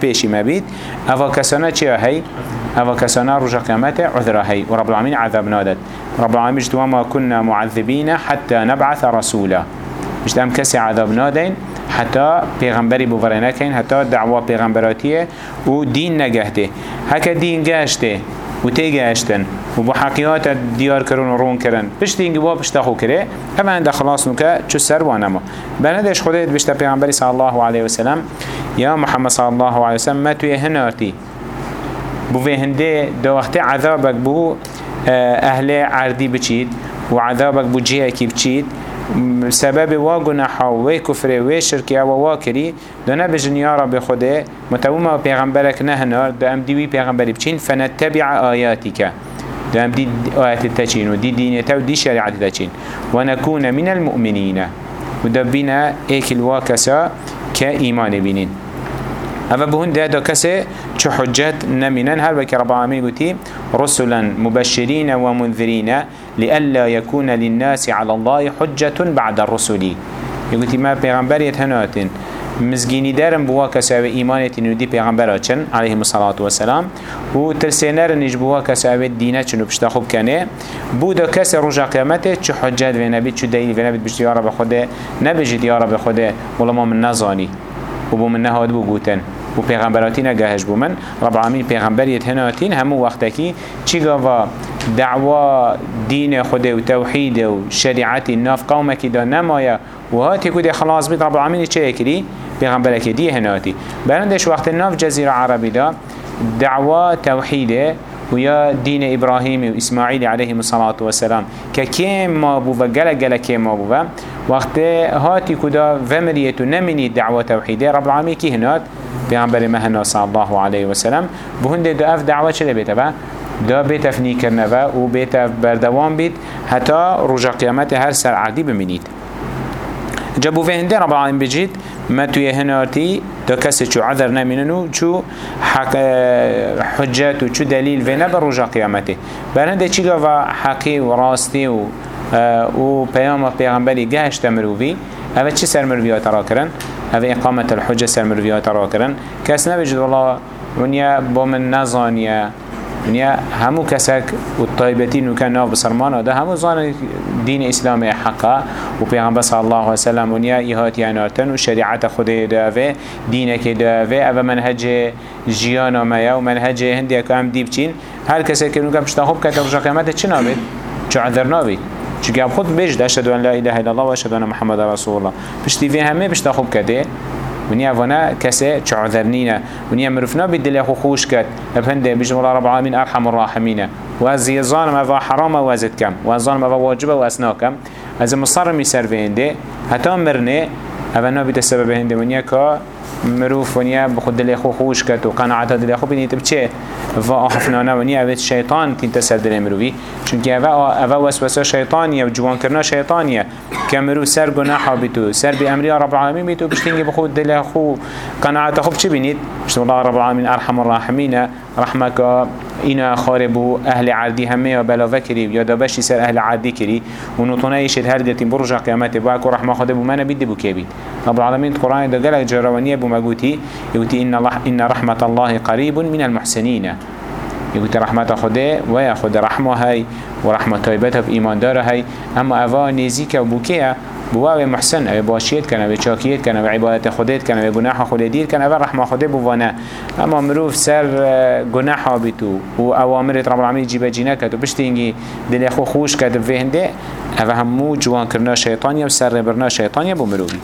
پیشی مبید اوه کسانه چه هی؟ اوه کسانه رجا قیامت عذره هی و رب العالمین عذاب نادد رب العالمین جدوا ما كنا معذبین حتى نبعث رسولا. مش هم کسی عذاب نادین حتى پیغمبری بوفره کن حتى دعوه پیغمبراتیه و دین نگهده هکا دین گشته و تيجاشتن و بو حقيات ديار كرون و رون كرن بشت اینگه با بشت خو كره اما عند خلاص نوكا چو سر وانما بندش خودت بشت پیغمبری صلى الله عليه وسلم يا محمد صلى الله عليه وسلم ما توی هنارتي بو هنده دو وقت عذابك بو آه، أهل عردي بچید و عذابك بو جيه كي بچید سبب وا گناحا و کفر و شرکی و وا کری دو نبجن یا رب خوده متوما پیغمبرک نهنار دو ام دیوی پیغمبری بچین فنتبع آیاتیک دو ام دی آیات تچین و دی دینتا و دی شریعت تچین و نکون من المؤمنین و دو بینا ایک الواکسا که ایمان بینین اما بهون ده دا کسی چه حجت نمینن هر وكي رب العالمين قلتي؟ رسلا مبشرين ومنذرين لألا يكون للناس على الله حجة بعد الرسل. يقولي ما پیغمبر يتهناتن مزگینی دارم بوا کسی أو ایمانتی نودی پیغمبر چن علیه الصلاة والسلام و ترسینر نج بوا کسی أو دینه چنو پشتا خوب کنه بودا کسی رجا قیامته چه حجت و نبید چه دلیل و نبید بشتی یارا بخوده نبجید یارا بخوده ولی ما من نزانی و بو من نهاد بو گوتن. و پیغمبراتی نگهش بو من. رب العالمین پیغمبریت هناتین همو وقتکی چی گاوا دعوا دین خود و توحید و شریعت ناف قومکی دا نمایا و هاتی کود خلاص بید رب العالمین چه کری پیغمبرکی دی هناتی برندش وقت ناف جزیره عربی دا دعوا توحیده ويا دين إبراهيم وإسماعيل عليه الصلاة والسلام. ككيم ما بوفا جل جل كيم ما بوفا وقت هاتي كدا فمريتو نمني دعوة توحيدية رب العالمين كي هنات پیامبر مهنا صلی الله علیه و سلم بهند دو اف دعوت چه بیت با دا بیت افنی کرنه و بیت بردوام بید حتی رجا قیامت هر سر عقدی بمینید. جبو في هنده رب العالمين بجيت ما توي هنارتي دو كسي چو عذر نميننو چو حق حجات و چو دليل في نبر رجا قيامته برهنده چي و حقي و راستي و و پیام پیغمبری گهشت مروی. اوه چی سر مروی ترا کرن؟ اوه اقامة الحجة سر مروی ترا کرن. کس نبجد والله ونیا با من نزانیه. ونیا همو کسک و طایبتی نو کن ناف بسرمانه ده همو زان دین اسلام حقا. و پیغمبر صلی الله علیه وسلم ونیا ایهات یعنارتن و شریعت خود داوه دینک داوه. أو منهج جیانا میا و منهج هندی که هم دیب چین. هر کسی که نو کم پشتا خوب کتا رجا قیمت چه نابید؟ چه عذر نابید؟ اب خود بجد اشهد ان لا اله الا الله و ان محمد رسول الله. پشتی وی همه پشتا خوب کده ونیا وأنا کسی چه عذر نینه. ونیا مرفنا بالدل خو خوش کد افنده بجم الله رب العالمین ارحم الراحمین و از یزان ما حرام و ازد کم و از ما واجب و اسنا کم از مصر می سر وینده حتی مرنه. اونا بیت سبب هنده ونیا که مروف ونیا بخود دل خو خوش کد و قناعت دل خو بینید بچه و آخفنانه ونیا اوید شیطان تین تسر دل مروی. چونکه اوه اوه وسوسه شیطانیه و جوان کرنا شیطانیه. که مرو سر گناحا بیتو سر بی امری رب العالمین بیتو بشتینگی بخود دل خو قناعت خوب چه بینید؟ بشتو الله رب العالمین ارحم الراحمین. رحمك اینا خاربو أهل عردی همه یا بلاوه کری یا دابشی سر أهل عردی کری. و نوتونه ایشت هر گتیم برجا قیامت با اکو رحمه خود بو من بیدی بو که بید. رب العالمین قرآن دا گلک جروانیه بو مگوتی الله إن رحمة الله قريب من المحسنين يقولي رحمة خده ويا خد رحمة هاي ورحمة طيبتها في إيمان دار هاي أما أفا نزيك وبوكيه بوا محسن أو باشیت کنه و چاکیت کنه و عبادت خودت کنه و گناه خود دیر کنه و رحمه خود بوانه. اما مروف سر گناه بیتو و اوامرت رب العالمین جیبه جینه کد و بشتی اینگی دل خو خوش کد و فهنده أو همو جوان کرنا شیطانی و سر برنا شیطانی بو مروفی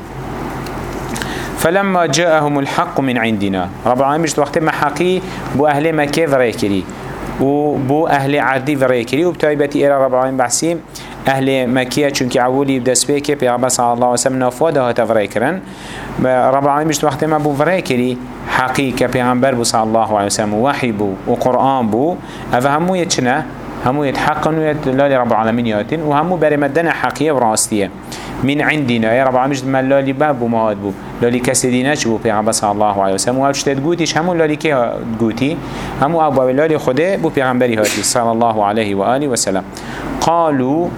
فلما جاءهم الحق من عندنا. رب العالمين وقت ما حقي بو أهل مكة فريكري وبو أهل عدي فريكري وبتايبتي إلى رب العالمين بحسيم أهل مكية چونك عولي بدس بيكي بيغمبر صلى الله عليه وسلم نفوده هتا فريكرن رب العالمين بشت وقت ما بو فريكري حقيقة بيغمبر بو صلى الله عليه وسلم وحي بو وقرآن بو. أفهمو يتشنا همو يتحقن ويتلالي رب العالمين ياتين وهمو برمدنا حقية وراستية من عندنا. يا رب العالمين ما لالي باب ومهاد بو. لالي كسي ديناش بو؟ پیغمبر صلى الله عليه وسلم وهو شتت قوتيش همو لالي كي قوتي همو أبو لالي خده بو پیغمبري هاتي صلى الله عليه وآله وسلم قالوا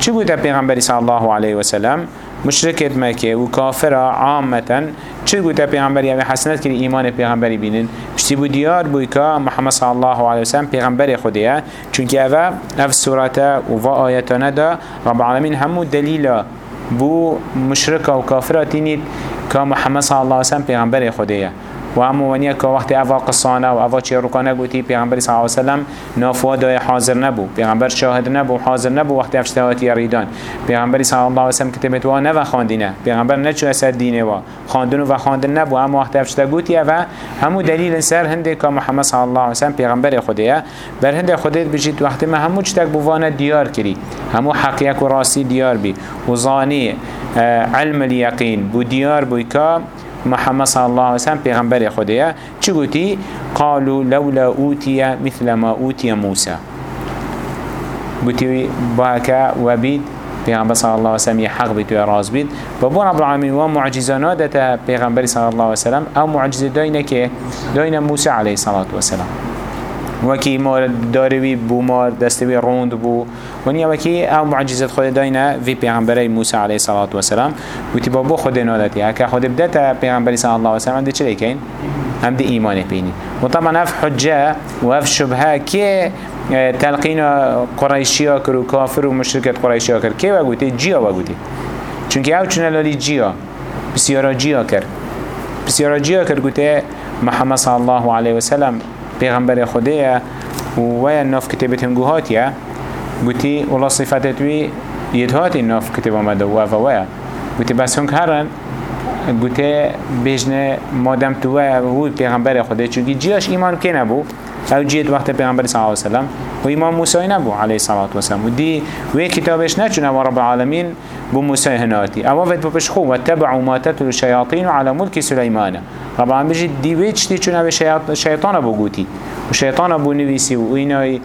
چه بوده پیغمبری صلی الله علیه و سلم؟ مشركت مكه و كافر عامة چه گوته پیغمبری؟ اوه حسنت کری ایمان پیغمبری بینن. پشتی بو دیار بوی که محمد صلی الله علیه وسلم پیغمبر خوده چونکه اوه اف سورت و آیتانه دا رب العالمین همو دلیل بو مشرک و کافراتینید که محمد صلی الله علیه وسلم پیغمبر خوده و همو ونیا که وقتی اوا قصانه و اوا چی رکانه گوتی پیغمبر صلی الله علیه وسلم نافوا دای حاضر نبو پیغمبر شاهد نبو حاضر نبو وقتی افشتواتی ریدان. پیغمبر صلی الله علیه وسلم کتبت و نه و خواندینه. پیغمبر نه چو اسد دینه و خواندن و خواندن نبو اما وقتی افشتا گوتی و همو دلیل سر هنده که محمد صلی الله علیه وسلم پیغمبر خوده بر هنده خوده بجید وقتی ما همو چتک بوانه دیار کری. همو حقیق و راستی دیار بی. و زانی آه، علم اليقین بو دیار بو که محمد صلى الله عليه وسلم پیغمبر خديه چه گوتی قالوا لولا اوتي مثل ما اوتي موسى گوتی باكا وبيد پیغمبر صلى الله عليه وسلم يحق بيت وراز بيت بابو رب العالمين ومعجزة نادتا پیغمبر صلى الله عليه وسلم. أو معجزة داينة كي داينة موسى عليه الصلاة والسلام. وكي مار داروي بو مار دستوي روند بو ونیا وکی أو معجزات خود داینا وی پیغمبر موسی علیه الصلاة والسلام وتی بابو خود نادتی اگه خود بدت پیغمبر صلی الله علیه وسلم ده چه کین هم ده ایمان بینی. و طبعا اف حجة و اف شبهه که آه، تلقین قریشیا کرد و کافر و مشرکت قریشیا کرد. که وگوتی جیا وگوتی چونکه أو چونه لالی جیا بسیارا جیا کرد. بسیارا جیا کرد گوته محمد صلی الله علیه وسلم پیغمبر خوده و ویا ناف کتابت هنگوهاتیه گوتی والله صفاتت وی یدهاتی ناف کتاب آمده و و ویا گوتی بس هنگ هرن گوتی بجنه مادم تو ویا و پیغمبر خوده چونکی جیاش ایمان که نبو أو جيت وقت پیغمبر صلی الله علیه وسلم و امام موسی نبو الصلاة والسلام و دی و کتابش نچونه و رب العالمین بو موسی هناتی. اما فت بپش خو و تبعوا ما تتلو الشياطين على ملك سليمان رب العالمین بجی دی ویچ تی چونه به شیطان بو گوتی. و شیطان بو نویسی و اینای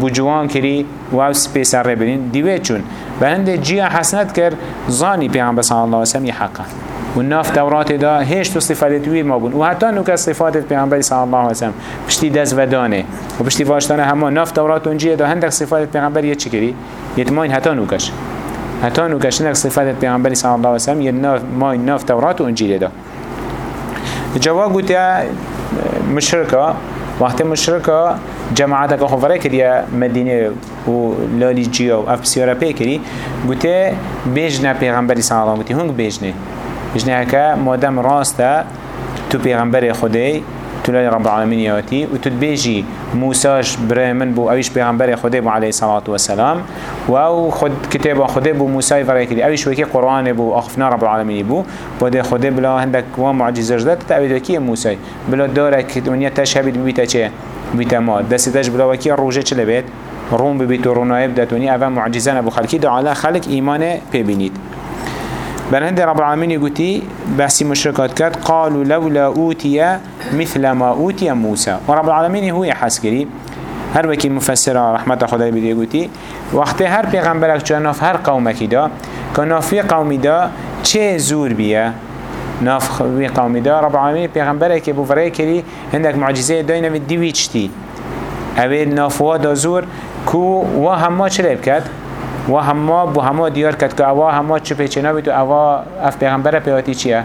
بو جوان کری و أو سپیس ره برین دی ویچ چون به هنده جیا حسنت کر زانی پیغمبر صلی الله علیه وسلم حقا و ناف دا هیچ تو صفات ویر ما بون. و حتی نو که صفات پیغمبر صلی الله علیه وسلم. پشتی دست و دانه. و پشتی واشتانه همه. ناف دورات اونجیه دا هندک صفات پیغمبر یه چی کری؟ یتماین حتی نو کش حتی نو کش هندک صفات پیغمبر صلی الله علیه وسلم. یه ناف ماین ناف دورات اونجیه دا. جواب گوتیا مشرکا. وقتی مشرکا جماعت که خبره کردیا مدینه و لالی جیا و اف پی کری گوته بیجنه پیغمبری صلی وسلم. هنگ بیجنه بیجنه که مادم راسته تو پیغمبر خدای تو لای رب العالمین یاتی و تو بیجی موساش برای من بو اویش پیغمبر خدای بو علیه الصلاة والسلام. و أو خود کتاب خدای بو موسی فرای کردی اویش وکی قرآن بو أخفنا رب العالمین بو. بعد خدای بلا هندک و معجزة جدت تا کی موسی بلا داره که دنیا تشهبید بیتا چه؟ بیتا ما. دستش بلا وکی روزه چه لبید روم ببیت و رونایب دتونی اول معجزة نبو خلکی دعالا خلق ایمان ببینید بلند رب العالمين يقولي بحثي مشركات كات قالوا لولا أوتي مثل ما أوتي موسى. ورب العالمين هو يحسكري هر وكي مفسر رحمة خدای بده يقولي وقت هر پیغمبرك جناف هر قومك دا كناف في قومي دا چه زور بيه ناف وی قومی دا رب العالمین پیغمبره که بو فرای کری هندک معجزه و دیوی چتی اوه نافوا دا زور کو و همه چه لیب کرد و همه بو همه دیار کد که اوا همه چه پیچه نبید و اوا اف پیغمبر پیواتی چیه؟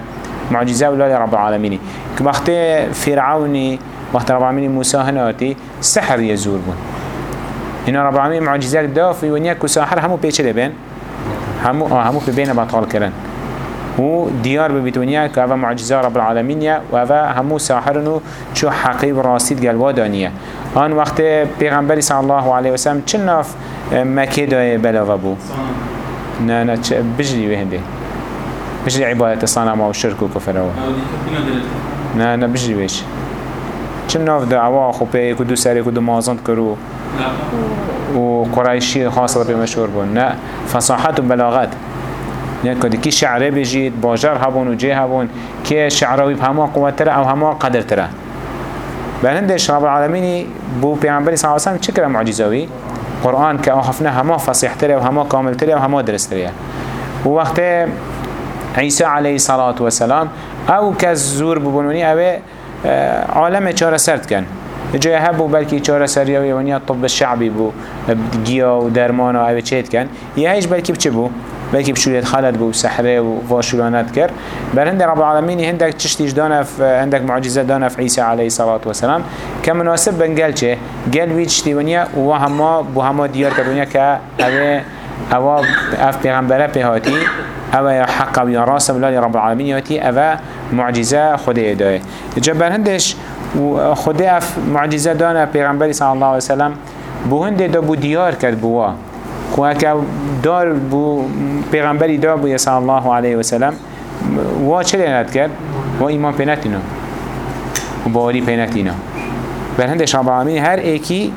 معجزه أولاد رب العالمینی. که وقت فرعونی وقت رب العالمینی موسی هناتی سحر یزور بون اینا رب العالمین معجزه دافی و نیک و سحر همو پیچه لبین همو همو ببین بطال کرن و ديار ببيتونيا كأفا معجزة رب العالمين وأفا همو ساحرنو شو حقيب راسيد قلوا دانية آن وقت پیغمبری صلی الله علیه وسلم چه ناف مکه دای بلاغ بو؟ نه نه بجری وهنده بجری عبادت صنم و شرک و کفر و. نه نه بجری ویش. چه ناف دعوا خو پی کدو سری کدو مازند کرو؟ و قرائشی خاصة به مشهور بون نه. فصاحت و بلاغت. نه کدی کی شعره بجید باجر هبون و جه هبون که شعراوی همه قوت أو همه قدر تره بلندش رب العالمين بو پیامبری صلی الله علیه و سلم چکر معجزوی؟ قرآن که آخفنا همه فصیح تره و همه کامل تره و همه درست و وقت عیسی علیه الصلاة والسلام أو کس زور ببنونی اوه عالم چاره سرد کن. جای هبو بلکی چاره سریوی ونیا طب شعبی بو گیا و درمان و اوه چهت کن. یه هیچ بلکی بچه بو؟ بلكي بشوليت خالد بو سحره وفاشلانات كر بل هند رب تشتيش دانا في عندك معجزة دانا في عيسى عليه الصلاة والسلام. كمناسب بنقال چه؟ قال ويد شتيونيا وهما بو هما ديار كدونيا كا اوه اوه اف پیغمبره پیهاتی اوه یا حق و یا راس بلال رب العالمين ياتي اوه معجزة خده داه جبر هندش و خدا اف معجزه دانه پیغمبری صلی الله علیه وسلم بو هنده دا بو دیار کرد بوا و دار بو پیغمبری دا بو صلی الله علیه و چه لینت کرد؟ و ایمان پینتینا و باوری پینتینا بل هندش رب العالمین هر ایکی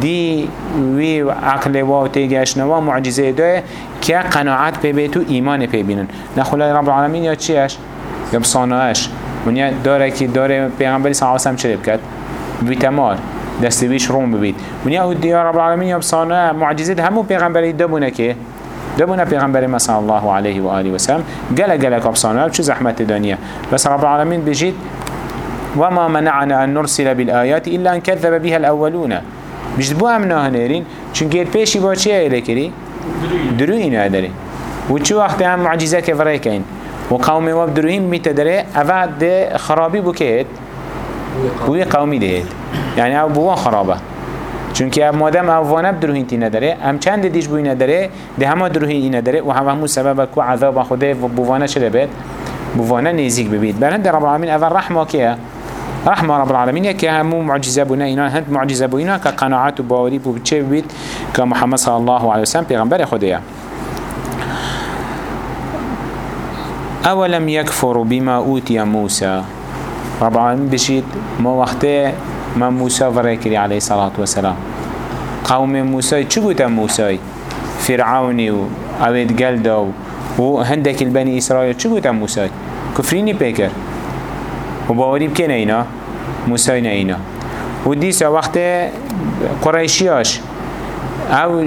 دی وی عقل و تیگشن و معجزه داره که قناعت پی بیتو ایمان پی بینن. نخلای رب العالمین یا چیش؟ یا بصانهاش ونیا داره که داره پیغمبری صلی الله علیه و سلم کرد؟ ویتمار. دستویش روم ببید. ونیا أو دیار رب العالمین یا بصانه معجزه همو پیغمبری دبونه که دبونه پیغمبر ما صلی الله علیه و آله و سلم. گله گله کبصانه چه زحمت دنیا. بس رب العالمین بجید وما منعنا أن نرسل بالآيات إلا أن كذب بها الأولون. بجد بو أمنا هنيرين چونك البيشي بو چيه إلي كري دروين هدري وچو وقت هم معجزة كفريكين كين وقوم واب دروين ميتا دري أفاد ده خرابي بكيت وي قومي دهيت يعني أو بوان خرابه. چونکه أو مادم أو وانب دروهین تی نداره هم چند دیش بوی نداره ده همه دروهین ای نداره و هم همون سبب که عذاب خوده بوانه چه بید. بوانه نیزیک ببید. برند رب العالمین اول رحمه که رحمه رب العالمین که همون معجزه بونه اینا هند معجزه بونه که قناعت و باوری بو چه بید که محمد صلی الله علیه وسلم پیغمبر خوده أولم يكفروا بما أوتي موسى رب العالمين بشيت ما وقته ما موسى فريكري عليه الصلاة والسلام. قوم موسى چو قوتا موسى؟ فرعوني و اوید قلدا و هندك البني إسرائيل چو قوتا موسى؟ كفريني بيكر و باوري بكين اينا موسى اينا و ديسا وقت قريشياش أو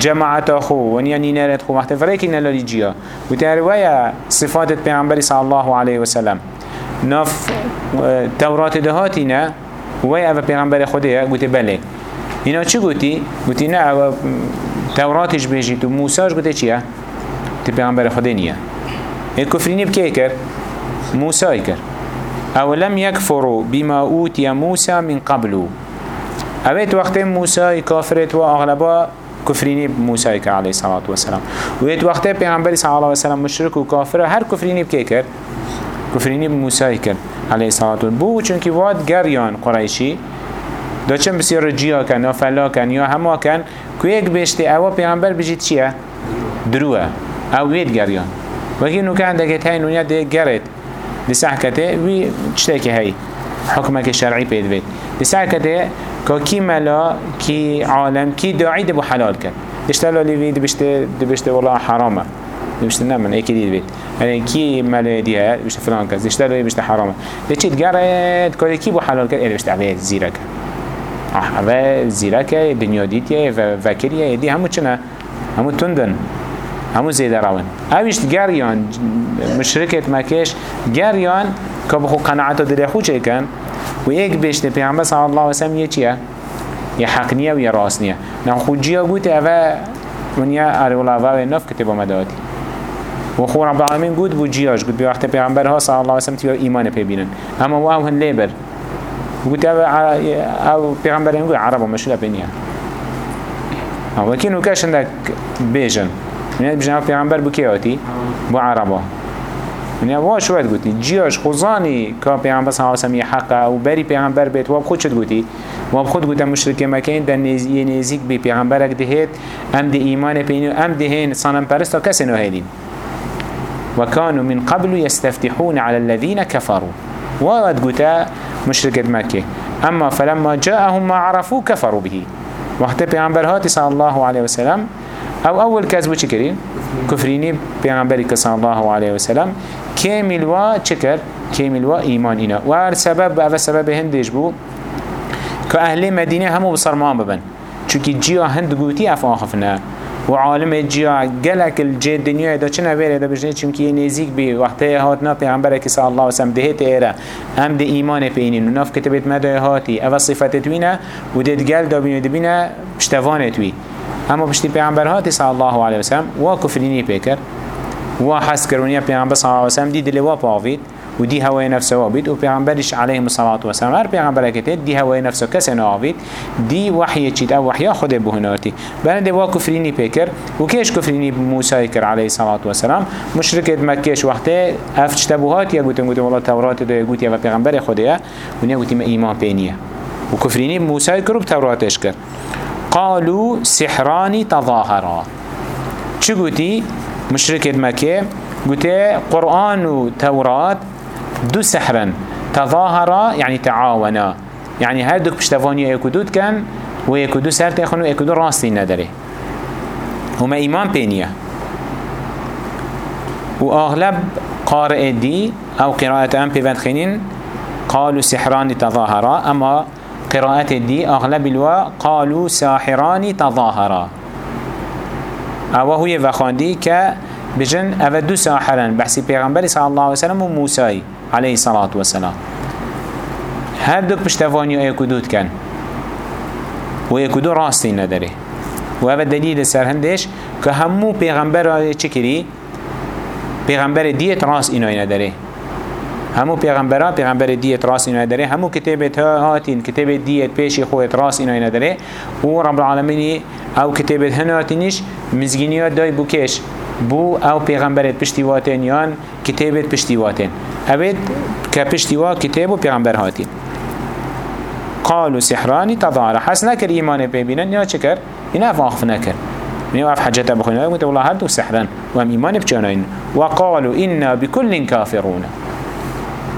جماعت خو ونیا نینرت خو وقت فريكي نلالی جيا و تهروية صفات پیغمبر صلى الله عليه وسلم ناف تورات دهاتینا وی أو پیغمبر خوده گوته بله. اینا چی گوتی؟ گوتی نه أو توراتش بیجی تو موساش گوته چیه؟ تی پیغمبر خوده نیه این کفرینی بکی کر؟ موسای کر أو لم يكفروا بما اوتی موسى من قبلو. اوید وقت موسى کافرت و اغلبا كفريني بموسى عليه الصلاة والسلام. ويت وقت پیغمبر صلى عليه وسلم مشرك و كافر هر كفريني بكي كر كفريني بموسى كر عليه الصلاة والسلام بو چونكي واد گريان قريشي دا چن کن یا فلا کن یا همه کن که یک بشته اوه پیغمبر بجید چیه؟ دروه أو اندکه تای نونیا ده گرد ده سحکته وی چطه که هی حکمه که شرعی پید وید ده سحکته که کی ملا کی عالم کی داعی ده بو حلال کن دشته لالی وید بشته ده بشته والله حرامه ده بشته نه من ایکی دید وید يعني كي مال ديها بيشت فلان كذا اشترى بيشت حرامه ليش تجارة كل كي بو حلال كذا بيشت عبيه زيرك و زیرکه بنیادیتیه و وکریه دی همو چنه همو تندن همو زیده روان اویشت گریان مشرکت مکش گریان که بخو قناعت دل خو چه کن و یک بیشت پیغمبر صلی الله وسلم یه چیه یه حق نیه و یه راست نه خود جیا گوته اوه ونیا ارولا و نف کتب مداتی و خو رب العالمین گود بو جیاش گود. بی وقت پیغمبر ها صلی الله علیه وسلم تیو ایمان پی بینن. اما و هن لیبر. قلت أو پیغمبر يقول عرب ومشهور بينيا أو لكن وكاش عندك بيجن من بيجن پیغمبر بكياتي بو عربا من اول شو قلتي جياش خزاني كا پیغمبر صلى الله وسلم حقا أو بري پیغمبر بيت واب خود شد قلتي واب خود قلت مشرك مكان دن ينزيك بي پیغمبرك دهيت ام دي ايمان بينو ام دهين صنم پرستا كسي نوهيدين وكانوا من قبل يستفتحون على الذين كفروا. وقد قلت مشركة مكة. أما فلما جاءهم ما عرفوا كفروا به. وقت پیغمبر هاتي صلى الله عليه وسلم أو أول كذب چه كرين؟ كفريني پیغمبرك صلى الله عليه وسلم كامل و چكر؟ كامل و إيمان إنا وهر سبب أو سبب هندش بو كأهل مدينة همو بصرمان ببن. چونكي جيا هند قوتي أفاخفنا و عالم جیا گلک الجه دنیا دا چه نویره دا بجنه چونکه نزیک بی وقتی هات نا پیغمبر که صلی الله وسلم دهت ایره هم ده ایمان پینین و ناف کتبت مدای هاتی. أو صفت توینه و دید گل دا بینه دبینه پشتوانه توی. اما بشتی پیغمبر هاتی صلی الله علیه وسلم و کفرینی پیکر. و حس کرونیا پیغمبر صلی الله علیه وسلم دی دل و پاوید. و دی هوای نفسه وابید و پیغمبرش علیه الصلاة والسلام. هر پیغمبر کتید دی هوای نفسه کسی ناوید دی وحی چید أو وحی خود بهناتی بلنده وا کفرینی پیکر و کیش کفرینی موسی کر علیه الصلاة والسلام. مشرکت مکیش وقتی افچ تبوهات یا گوتن گوتن والله تورات دو گوتی و پیغمبر خوده و نیا گوتی ما ایمان پینیه و کفرینی موسی کرو بتوراتش کر قالوا سحران تظاهرا. چه گوتی مشرکت مکه گوته قرآن و تورات دو سحرا تظاهرا يعني تعاونا. يعني هر دوك بشتفاني ايكودود كان ويكودو سر تخن ويكودو راستي نداره هما ايمان بينيا واغلب قارئ دي أو قراءة ام بيفان خينين قالوا سحران تظاهرا اما قراءة دي آغلب الوا قالوا ساحران تظاهرا. أو هو يفخاندي ك بجن أو دو ساحران بحسي پیغمبر صلى الله عليه وسلم وموسى عليه الصلاة والسلام هر دوك پشتوانی ایکودود کن و ایکودو راستی نداره و أو دلیل سر هندش که همو پیغمبر چه کری؟ پیغمبر دیت راست اینای نداره همو پیغمبران پیغمبر دیت راست اینای نداره همو کتابت هاتین کتاب دیت پیشی خودت راست اینای نداره و رب العالمینی أو کتابت هناتینش مزگینیات دای بوکش بو أو پیغمبرت پشتیواتین یان کتابت پشتیواتین اوید که پشتیوا کتاب و پیغمبر هاتین. قالوا سحراني تظاهر. حس نكر إيمان بيبينا نيا شكر إنا فاخف نكر نيا أف حاجة بخونا قلت والله هل سحرا وهم إيمان بجانين وقالوا إنا بكل كافرون.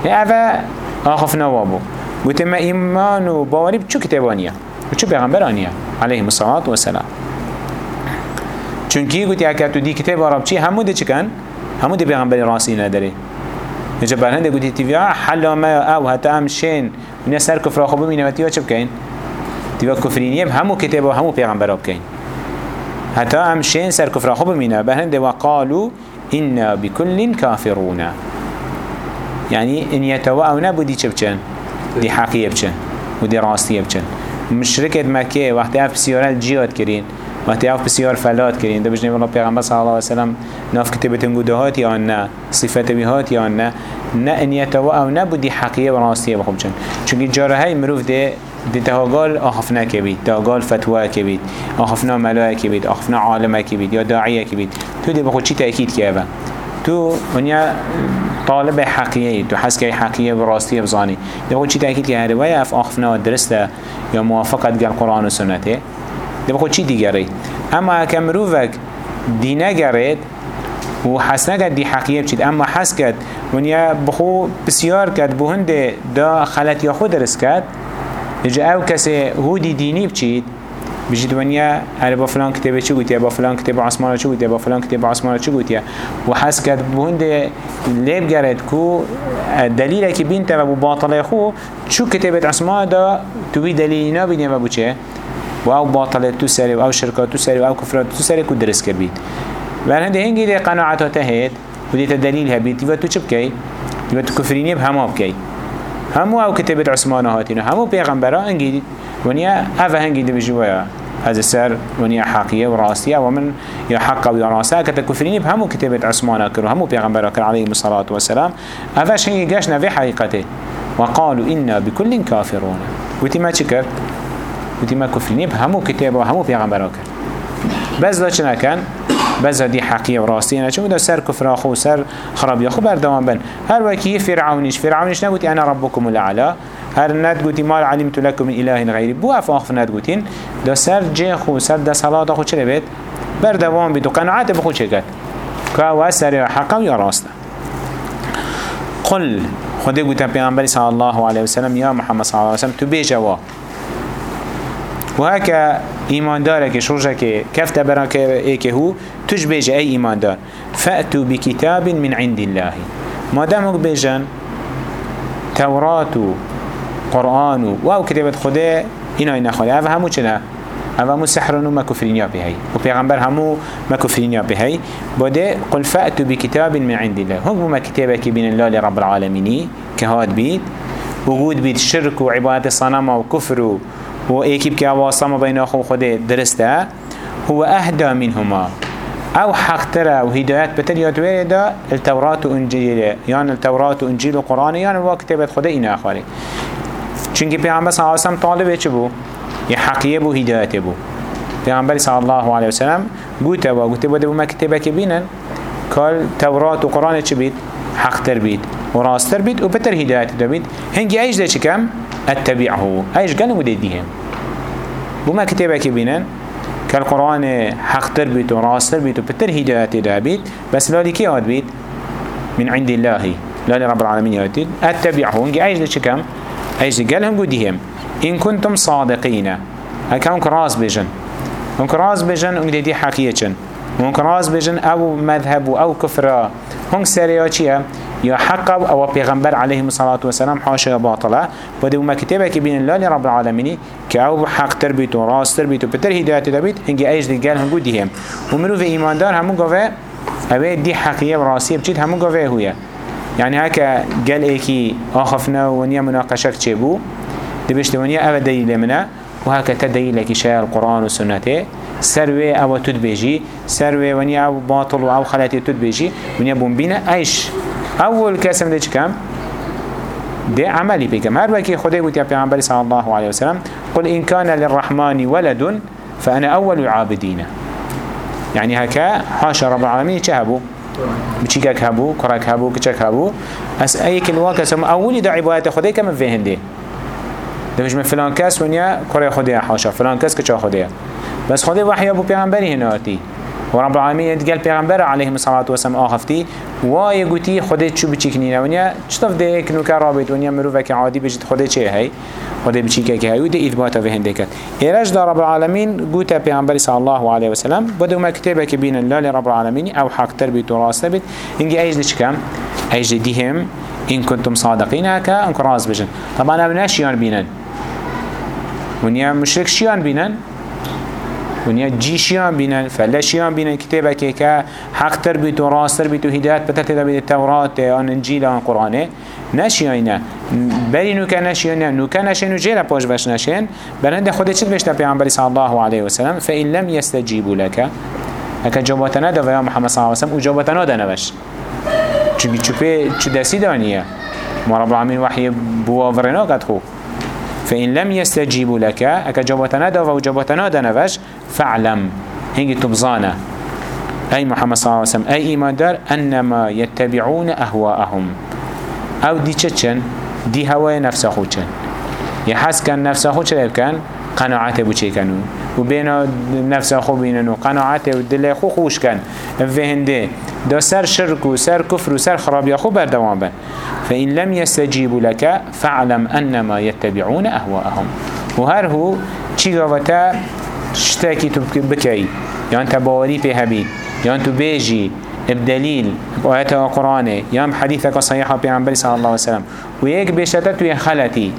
يا أفا آخف نوابو قلت ما إيمان وباوري بشو كتابانيا بشو بيغمبرانيا عليهم الصلاة والسلام. چونکی گوتی اگر تو دی کتاب عرب چی؟ همو ده چکن همو ده پیغمبر راسی نداره نجا برهنده گوتی تیویا حلا ما أو حتی هم شین. من سر کفر خوب ببینه و تیوا چه بکن تیوا کفرینیم همو کتاب و همو پیغمبر بکن حتی هم شین سر کفر خوب ببینه برهنده وقالو إنا بكل كافرون يعني إن يتوأونا بدي چبچن دي حقية بچن. ودي راستية بچن. مشركة مكة وقت اف سيارة الجياد كرين وقتی اف بسیار فلات کرین ده بجنه والله پیغمبر صلی الله علیه وسلم ناف کتبتن گودهات یا نه صفت بیهات یا نه نه انیت و أو نبودی حقیه و راستیه بخوب چون. چون جاره های مروف ده ده تهاگال آخفنا کبید تهاگال فتوه کبید آخفنا ملائه کبید آخفنا عالمه کبید یا داعیه کبید تو ده بخود چی تأکید که تو ونیا طالب حقیقی تو حس که حقیقی و راستی بزانی ده بخود چی تأکید که هر ویا اف آخفنا درسته یا موافقت گل قرآن و سنته؟ ده بخود چی دیگری؟ اما اکا مروفک دی نگرید و حس نکد دی حقیه بچید. اما حس کد ونیا بخو بسیار کد بهنده دا خلط یا خود درست کد اجا أو کسی هودی دینی بچید بجید ونیا هر با فلان کتابه چی گوتیا با فلان کتاب عثمان چی گوتیا با فلان کتاب عثمان چی گوتیا و حس کد بهنده لیب گرد کو دلیل که بین تا و باطل خو چو کتابت عثمان دا توی دلیل نبینیم و بچه و أو باطل تو سری و أو شرکات تو سری و أو کفرات تو سری کد درست کرد بر هنده هنگی ده قناعتا تهید و دیتا دلیل هبید و تو چه بکی؟ و تو کفرینی به همه بکی. همو أو کتبت عثمان هاتینو همو پیغمبرا هنگی ونیا اوه هنگی ده بجوایا هذا سر ونيا حقيقة وراسية ومن يا حق أو راسية كتكفرين بهمو كتابة عثمان كرو همو بيغمبر كر عليه الصلاة والسلام أفاش هي جاشنا في حقيقته وقالوا إنا بكل كافرون وتي ما تشكر وتي ما كفرين بهمو كتابة وهمو بيغمبر كر بس لا چنا كان بس دي حقيقة وراسية أنا شو ده سر كفر أخو سر خراب يخو بردوان بن. هر وكي فرعونيش فرعونيش نقول أنا ربكم الأعلى هر ند قوتي ما علمت لكم من إله غيري بو أفاق ند قوتين ده سر جي خو سر ده صلاة خو چلي بيت بردوان بيت وقناعات بخو چكت كاوا سر حقا يا راسته. قل خده قوتا پیغمبر صلى الله عليه وسلم يا محمد صلى الله عليه وسلم تو بيجوا وهكا ایمان داره که شروع که کفت برا که ای که هو توش بیجه ای ایمان دار فأتو بكتاب من عند الله. ما دامك بیجن تورات و قرآن و أو کتابت خوده اینا اینا خوده أو همو چنه أو همو سحرن و مكفرين بهي و پیغمبر همو مكفرين بهي بوده قل فأتو بكتاب من عند الله. هم بما كتابك بين الله لرب العالمين كهاد بيت وجود بيت شرك وعبادة صنم وكفر و ایکی که واسطه ما بین خو خود درسته هو أهدى منهما أو حق ترى وهدايات بتر يدوير دا التوراة وانجيل يعني التوراة وانجيل وقرآن يعني الوكتابات خدا إنا أخواري چونكي پیغمبر صلى الله عليه وسلم طالبه چه بو؟ یه حقیه بو هدایت بو پیغمبر صلى الله عليه وسلم قوته و قوته بو مكتبه که بینن کال تورات و قرآن چه بید؟ حق تر بید و راست تر بید و بتر هدایت دا بید هنگی ایش ده چه کم؟ أتبعه. بده دیهم بو مكتبه که بینن كالقرآن حق تر بيت وراس تر بيت وبتر هدايات دا بيت بس لالي كي هاد بيت من عند الله. لالي رب العالمين يهديد أتبعه. انجي إيش دي كم؟ إيش قالهم قديهم. إن كنتم صادقين. هكا انك رأس بيجن. انك رأس بيجن انك دي حقيقة. رأس بيجن أو مذهب أو كفر هنك سريا يا حق أو پیغمبر عليه الصلاة والسلام حاشا باطلة ودو ما كتابك بين الله لرب العالمين. كأو حق تربيت وراس تربيت وبتر هداية تربيت هنجي أيش دي قال هنقول ديهم ومنو في إيمان دار همو قوة اوه دي حقية وراسية بجد همو قوة هوية. يعني هكا قال إيكي آخفنا ونيا مناقشك تشيبو دي بيش ونيا اوه دليل وهكا تدليل لكي شاء القرآن والسنة سروي أو تدبيجي. سروي ونيا أو باطل أو خلاتي تدبيجي. ونيا بومبينا أيش أول کسم ده چکم ده عملی بکم هر وکی خدای بود یا پیغمبر صلی الله علیه وسلم قل إن كان للرحمن ولد فأنا أول عابدين يعني هكا حاشا رب العالمين چه هبو بچيكك هبو كرك هبو كچك هبو أس أي كل سم أولي دا عبادت خدای كم فهن ده ده مش من فلان كاس ونيا كره خدای حاشا فلان كاس كچا خدای بس خدای وحي ابو پیغمبری هناتی ورب العالمين قال پیغمبر عليه الصلاة والسلام آخفتي وای گوتی خودت چو بچیک نینه ونیا چطف ده ایک نوکر رابط ونیا مروفه که عادی بجید خودت چه هی؟ خودت بچیکه که هی؟ و ده اثباته به هنده کد ایرش دا رب العالمین گوتا پیغمبر صلی الله علیه وسلم بدو ما کتابه که بین الله لرب العالمین أو حق تر بیت و راست بیت اینگه ایج نچکم ایج دیهم؟ إن كنتم صادقين هكا انك راز بجن. طبعا ابناء شيان بينن ونيا مشرك شيان بينن ونیا جیشیان بینن فلشیان بینن کتابه که که حق تر بیت و راست تر بیت و هدایت بتر تدا بیت تورات آن انجیل آن قرآنه نشیانه بری نوکه نشیانه نوکه نشین و جیره پاش بش نشین. برنده خود چید بشتا پیانبری صلی الله علیه وسلم؟ فإن لم يستجیبوا لك اکا جوابت نده و یا محمد صلی الله علیه وسلم أو جوابت نده نوش چونکه چوپه چو دستی دانیه. ما رب العالمین وحی بواورنا قد خوب فإن لم يستجيبوا لك أكا جوابتنا دا وجوابتنا دا نفش فاعلم. هنجي تبزانا أي محمد صلى الله عليه وسلم أي إيمان دار أنما يتبعون أهواءهم. أو دي تشن دي هواي نفس خوشن يحس كان نفس خوشن كان قناعته بوچه کنو؟ و بین نفس خو بینن و قناعته و دل خو خوش کن. فهنده دا سر شرك و سر كفر و سر خرابي خو فإن لم يستجيبوا لك فاعلم أنما يتبعون أهواءهم. وهر هو چي غوتا شتاكي بكي يعني تباوري في هبيد يعني تبيجي بدليل بآيات القرآن يعني حديثك صحيحة بيعنبري صلى الله عليه وسلم. ويك بيشتت ويخلتي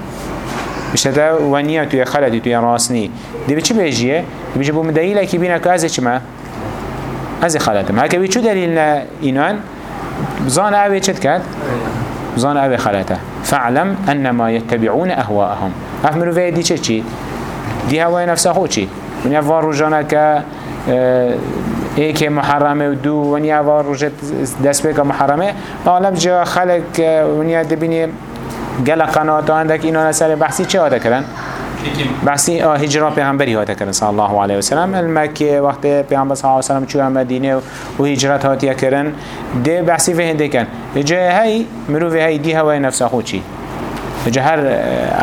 بشتا ونیا توی خلدی توی راسنی دی به چی بیجیه؟ دی بیجه بو مدلیل که بینه که ازه چما؟ ازه خلدم هکه بی چو دلیل نه اینان زان اوه چت کرد؟ زان اوه خلده فعلم انما يتبعون اهواءهم افمرو وی دی چه چی؟ دی هوای نفسه خود چی؟ ونیا وار روزانه که ایک محرمه و دو ونیا وار روزت دست بکا محرمه اغلب جا خلق ونیا دبینی گل قنات عندك اینا سر بحثی چه هاته کرن؟ بحثی هجرا پیغمبری هاته کرن صلی الله علیه وسلم. المکه وقت پیغمبر صلی الله علیه وسلم چوه مدینه و هجرت هاتیه کرن. ده بحثی فهنده کن. جای هی مروف هی دی هوای نفس خود چی؟ جهر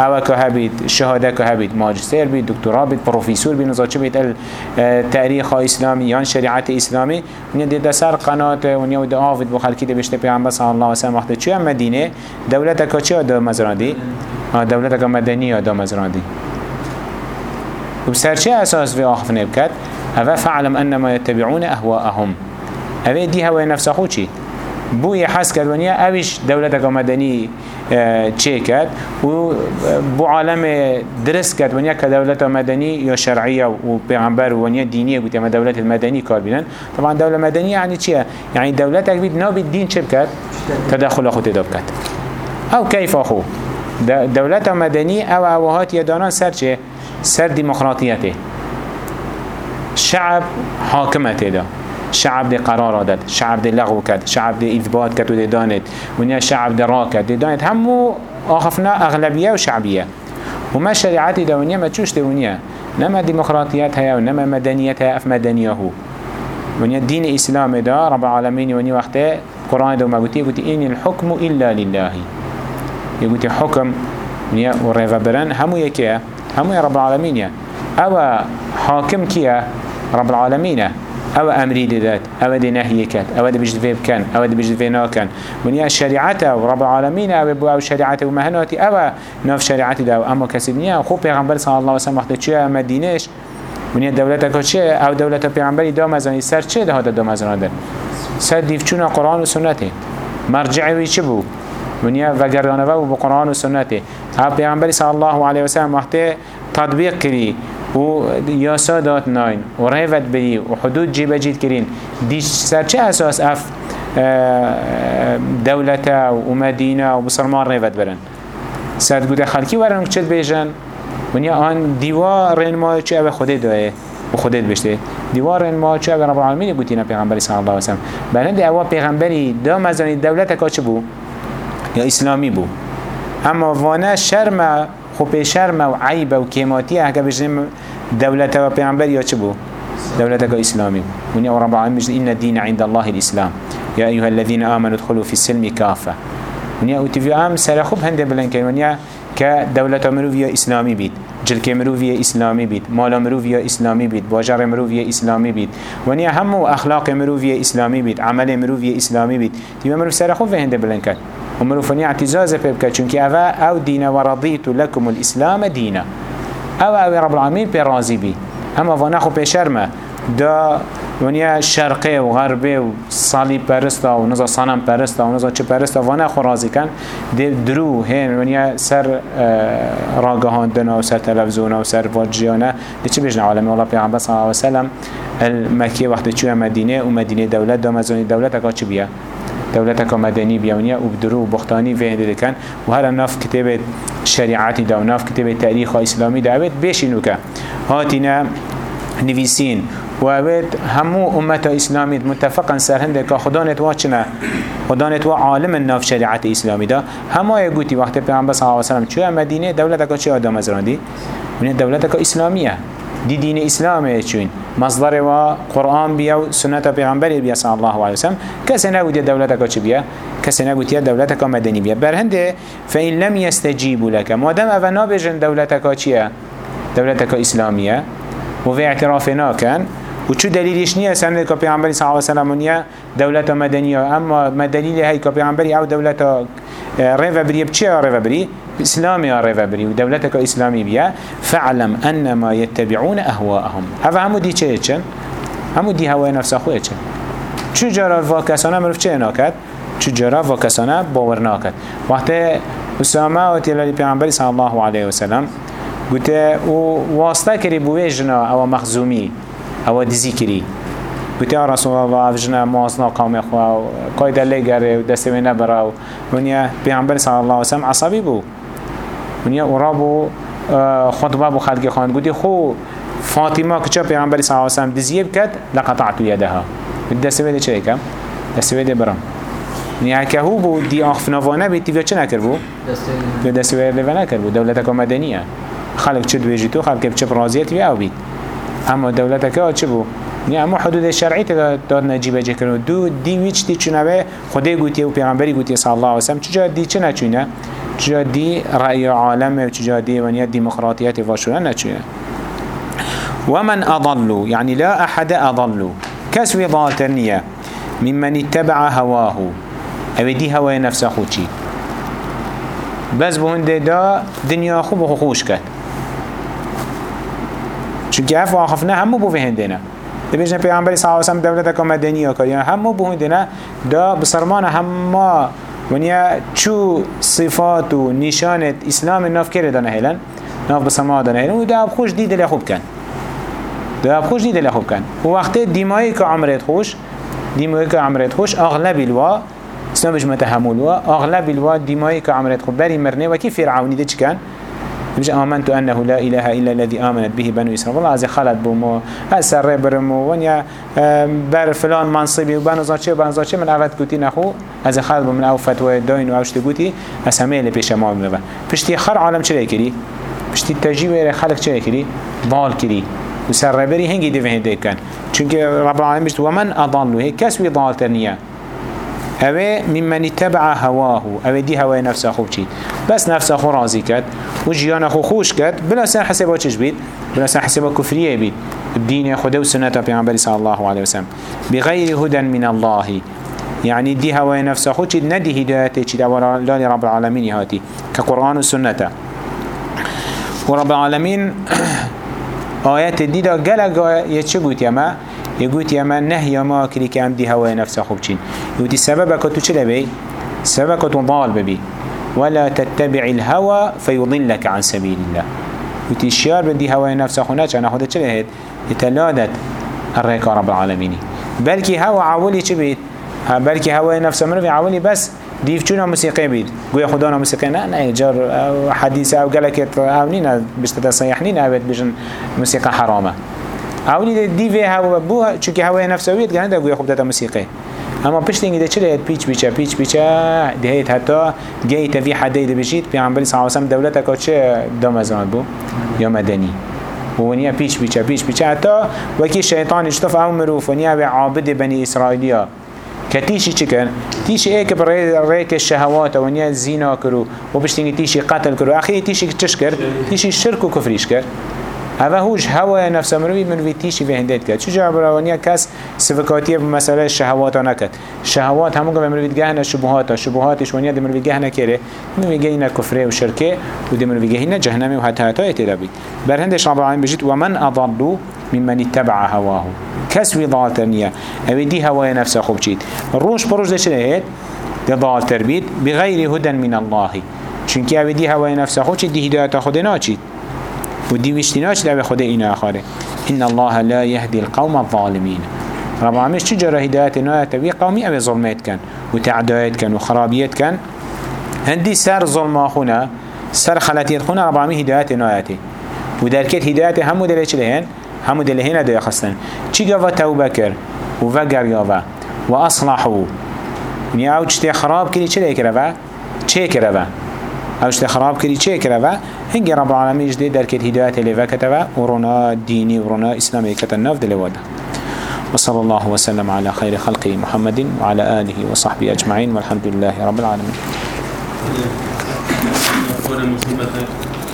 اوه که هبید شهاده که هبید ماجستر بید دکترا بید پروفیسور بید نزا چه بید تاریخ اسلامی یا شریعت اسلامی. ونیا دیده سر قنات ونیا و آفید بو خلکی ده بشته پیغمبر صلی الله علیه وسلم. وقت چه مدینه. دولت که چه دا مزراندی؟ دولت که مدنی دا مزراندی و بسر چه أساس في آخف نبكت هذا فعلم أنما يتبعون أهواءهم. هذا دي هوا نفس أخو چي؟ بو يحس كد ونيا دولتك مدني چه كد و بو عالم درس كد ونيا كدولت مدني يا شرعية و پیغمبر ونيا دينية بوت أما دولت المدني كار طبعا دولة مدنية يعني چية؟ يعني دولتك بيد نو بالدين چه بكت تدخل أخو تداب كت أو كيف أخو؟ دولت مدني أو اوهات يدانان سر چه سر ديمقراطيته. شعب حاكمة تدا شعب دي قرار داد. شعب دي لغو كد شعب دي إثبات كد ودي دانت ونيا شعب دي راكد دي دانت همو آخفنا أغلبية وشعبية وما شريعتي دونيا ما تشوش دونيا نما ديمقراطيات هيا ونما مدنيات هيا أف مدنيه ونيا الدين الإسلام دا رب العالمين ونيا وقته قرآن دو ما قلتي قلتي إن الحكم إلا لله. يقولي حكم ونيا ورغبرن برن همو يكيا همو يا رب العالمين يا. أو حاكم كيا؟ رب العالمين أو أمري دات أو دي نهي كات أو دي بجد فيب كان أو دي بجد فينا كان. ونيا شريعته ورب العالمين أو بو أو شريعته ومهناتي أو ناف شريعته دا أما كسبنيا خو پیغمبر صلى الله عليه وسلم وقت چه مدينش ونيا دولتك چه أو دولت پیغمبری دا مزانی سر چه ده دا مزان ده سر دیفچون قرآن و سنته. مرجعی چه بو ونيا وگردانه و بقرآن و سنته ها پیغمبری صلى الله عليه وسلم وقت تطبیق کری و یاسا دات ناین و ریفت بری و حدود جیب جید کرین. دیش سر چه أساس اف دولتا و مدینه و بسرمان ریفت برن؟ سر گوده خلکی ورن چت بیجن ونیا آن دیوار رین ما چه أو خوده دوه و خودت بشته. دیوار ما چه رب العالمین گوتینا پیغمبری صلی الله علیه وسلم بلند اوا پیغمبری دا مزانی دولت که چه بو؟ یا اسلامی بو؟ اما وانه شرم خب شرم و عیب و کیماتی اگه بجنیم دولت و پیامبر یا چه بو؟ دولت که اسلامی ونیا رب العالمین بجن این الدین عند الله الاسلام. یا ایها الذين آمنوا ادخلوا في السلم كافة ونیا أو تیوی ام سر خوب هنده بلن کن ونیا که دولت مروفی اسلامی بید. جلک مروفی اسلامی بید. مال مروفی اسلامی بید. باجر مروفی اسلامی بید. ونیا همو اخلاق مروفی اسلامی بید. عمل مروفی اسلامی بید. تیوی مروف سر خوب هنده بلن کن ومروفني اعتزاز بيبكا چونك أفا أو دين ورضيت لكم الإسلام دينا أو أو رب العالمين برازي بي أما فناخو بشرمه دا ونیا شرقی و غربی و صلیب پرستا و نزا صنم پرستا و نزا چه پرستا و نه خورازی کن. درو هین ونیا سر راگهاندن و سر تلفزیون و سر واجیانه. دی چه بیشن عالمی الله پیغمبر صلی الله علیه وسلم المکی وقت چوه مدینه؟ و مدینه دولت دا مزانی دولت اکا چه بیا دولت کو مدنی بیامونیا یعنی و بدون بختانی و هنده و هر ناف کتاب شريعتي دا ناف کتاب تاریخ اسلامي دا که. بيشنوكا نویسین. و بیت همو امت اسلامی متفقا سر هند که خدا نتوا چنه؟ خدا نتوا عالم ناف شریعت اسلامی دا. همه گوتی وقتی پیغمبر صلی الله علیه و سلم چه مدینه؟ دولت کا چه آدم از راندی؟ یعنی دولت کا اسلامیه. دي دين إسلامي چون. مصدر و قرآن بيا و سنة بيا صلى الله عليه وسلم كسي نقول دولتك چه بيا كسي نقول دولتك مدني بيا برهنده فإن لم يستجيبوا لك. مادام أفا نابجن دولتك چيه دولتك إسلامية وفي اعترافنا كان وشو دليلش نية سنة كبيعنبري صلى الله عليه وسلم دولة مدنية أما ما دليل هاي كبيعنبري أو دولة ريفا بري بچه ريفا بري إسلامي ريفا بري ودولتك إسلامي بيا فاعلم أنما يتبعون أهواءهم هذا همو دي چه چن؟ همو دي هواي نفس أخوه چن. چو جرا الفاكسانه مروف چه ناكد چو جرا الفاكسانه باور ناكد وقت أسامة وتيلا لبيعنبري صلى الله عليه وسلم قلت واسطة كري بويجنا أو مخزومي دزي كري قلت يا رسول الله أفجنا موازنا قومي أخوة قايدة لقر ودستوي نبرا ونيا بيعنبر صلى الله عليه وسلم عصبي بو. ونيا ورابو خطبه بو خلق خان قلت خو فاطمة كتشا بيعنبر صلى الله عليه وسلم دزيه بكت لقطعت يدها الدستوي دي چه كم دستوي دي برام يعني كهو بو دي آخف نوانه بيتي فيا چه نكر بو؟ دستوي دي نكر بو. دولتك مدنية خلق چه دويجي تو خلق بچه برازيت ويا أو بيت اما دولتك چه بو نه اما حدود شرعی داد نجیبه جه کنو دو دی ویچ دی چونه خدا گوتی و پیغمبری گوتی صلی الله علیه وسلم چجا دی چه نچونه؟ چجا دی رأی عالم و چجا دی ونیا ديمقراطيات واشونه نچونه؟ ومن أضل يعني لا أحد أضل. كسوي ضالتنية ممن اتبع هواه. أو دي هوا نفسه خوشي بس بهنده دا دنيا خوب وخوش كت چونکه اف واقفنا همو بو هندنا دبیجن پیامبری صلی الله علیه و سلم دولت کا مدنی کار یعنی همو بهندنا دا بسرمان همه ونیا چو صفات و نشانت اسلام ناف کرده دانه هلن. ناف بسرمان دانه هلن. و دا خوش دید لی خوب کن. دا خوش دید لی خوب کن. و وقت دیمایی که عمرت خوش دیمایی که عمرت خوش اغلب الوا اسلام بج متحمل و اغلب الوا دیمایی که عمرت خوب. بری مرنه و کی فرعونی ده چکن مش آمنت أنه لا إله إلا الذي آمنت به بنو إسرائيل. والله از خلط بومو أسر برمو ونيا بر فلان منصبي وبنو زاتشي وبنو زاتشي من أفت قوتي نخو. از خلط من أو فتوى داين و أوشت قوتي أسمي اللي بيش ما بنبا پشتی خر عالم چرا کری؟ پشتی تجیب خلق چرا کری؟ ضال کری. و سر ربری هنگی دیوه هنده کن چونکه رب العالمین بشت ومن أضلو هي كسوي ضال ترنيا اوه ممن اتبع هواه. اوه دي هواه نفسه خوب چید بس نفسه خو راضی کد و جیان خو خوش کد بلا سر حسابا چش بید؟ بلا سر حسابا کفریه بید. الدين خدا و سنة پیغمبر صلى الله عليه وسلم بغير هدى من الله. يعني دي هواه نفسه خو چید ندي هدايته چید أولاد رب العالمين هاتي كقرآن و سنة ورب العالمين آيات دي دا قلق يتشو قوت يما يقول يا من نهي ما كلي كام دي هواي نفسه خوب چين يقول السبب كتو چلا بي سبب كتو ضال ببي. ولا تتبع الهوى فيضلك عن سبيل الله. يقول الشيار بدي هواي نفسه خوناش أنا خودت چلا هيد يتلادت الرئيك رب العالمين. بلكي هوا عولي چه بيت؟ بلكي هواي نفسه منو في عولي بس ديف چونا موسيقى بيد قويا خدانا موسيقى نا جار حديث أو قلقت أو نينا بشتتا صيحنين أو بيجن موسيقى حرامة. اولی دیوی هوا بو چونکه هوای نفسویت گنه دا گویا خوب داتا موسیقی اما پشت اینگه ده چرا پیچ پیچه پیچ پیچه دهیت حتی گهی تفی حده ده بشید پیغمبری صلی اللہ دولت اکا چه دامزان بو یا مدنی ونیا پیچ پیچه پیچ پیچه حتی وکی شیطان اشتف أو مروف ونیا به عابد بنی اسرائیلیا كتيشي چكن تيشي ايك بريك الشهوات ونيا زينا كرو وبشتيني تيشي قتل كرو أخي تيشي تشكر تيشي الشرك وكفريش كر هوا هوش هوا نفس مروی مروی تیشی به هندید کرد چجا براونیا کس سفکاتی مسئله شهوات نکد شهوات همون که مروی گهنه شبهات شبهاتش ونیا دی مروی گهنه کره مروی گهنه کفره و شرکه و دی مروی گهنه جهنمی و حتی حتی اتدابی بر هندش العالمین بجید ومن اضلو ممن اتبع هواه کس وی ضالتر نیه اوی دی هوای نفس خوب چید روش بروش ده هید ده ضالتر بید بغیر هدن من الله چونکه اوی دی هوای نفس خوب چید دی هدایت خود ناچید ودي وشتناش لعب خده إنا آخره. إن الله لا يهدي القوم الظالمين. رب العالمين شجرة هدايات نوية تبي قومي أبي ظلمات كان وتعدايات كان وخرابيات كان هندي سر ظلم أخونا سر خلاتيات خونا رب العالمين هدايات نويته وداركت هدايات هم دلش لهن هم دلهن دو يخصن چي قوة توبة كر وفقر قوة وأصلحوا يعني أو چتي خراب كري چلي كروا چه كروا چتي خراب كري چه كروا هنگی رب العالمین جدی در کت هدایت لیوه کتوه ورونا دینی ورونا اسلامی کتن ناف دلواده وصلى الله وسلم على خير خلقه محمد وعلى آله وصحبه أجمعين والحمد لله رب العالمين.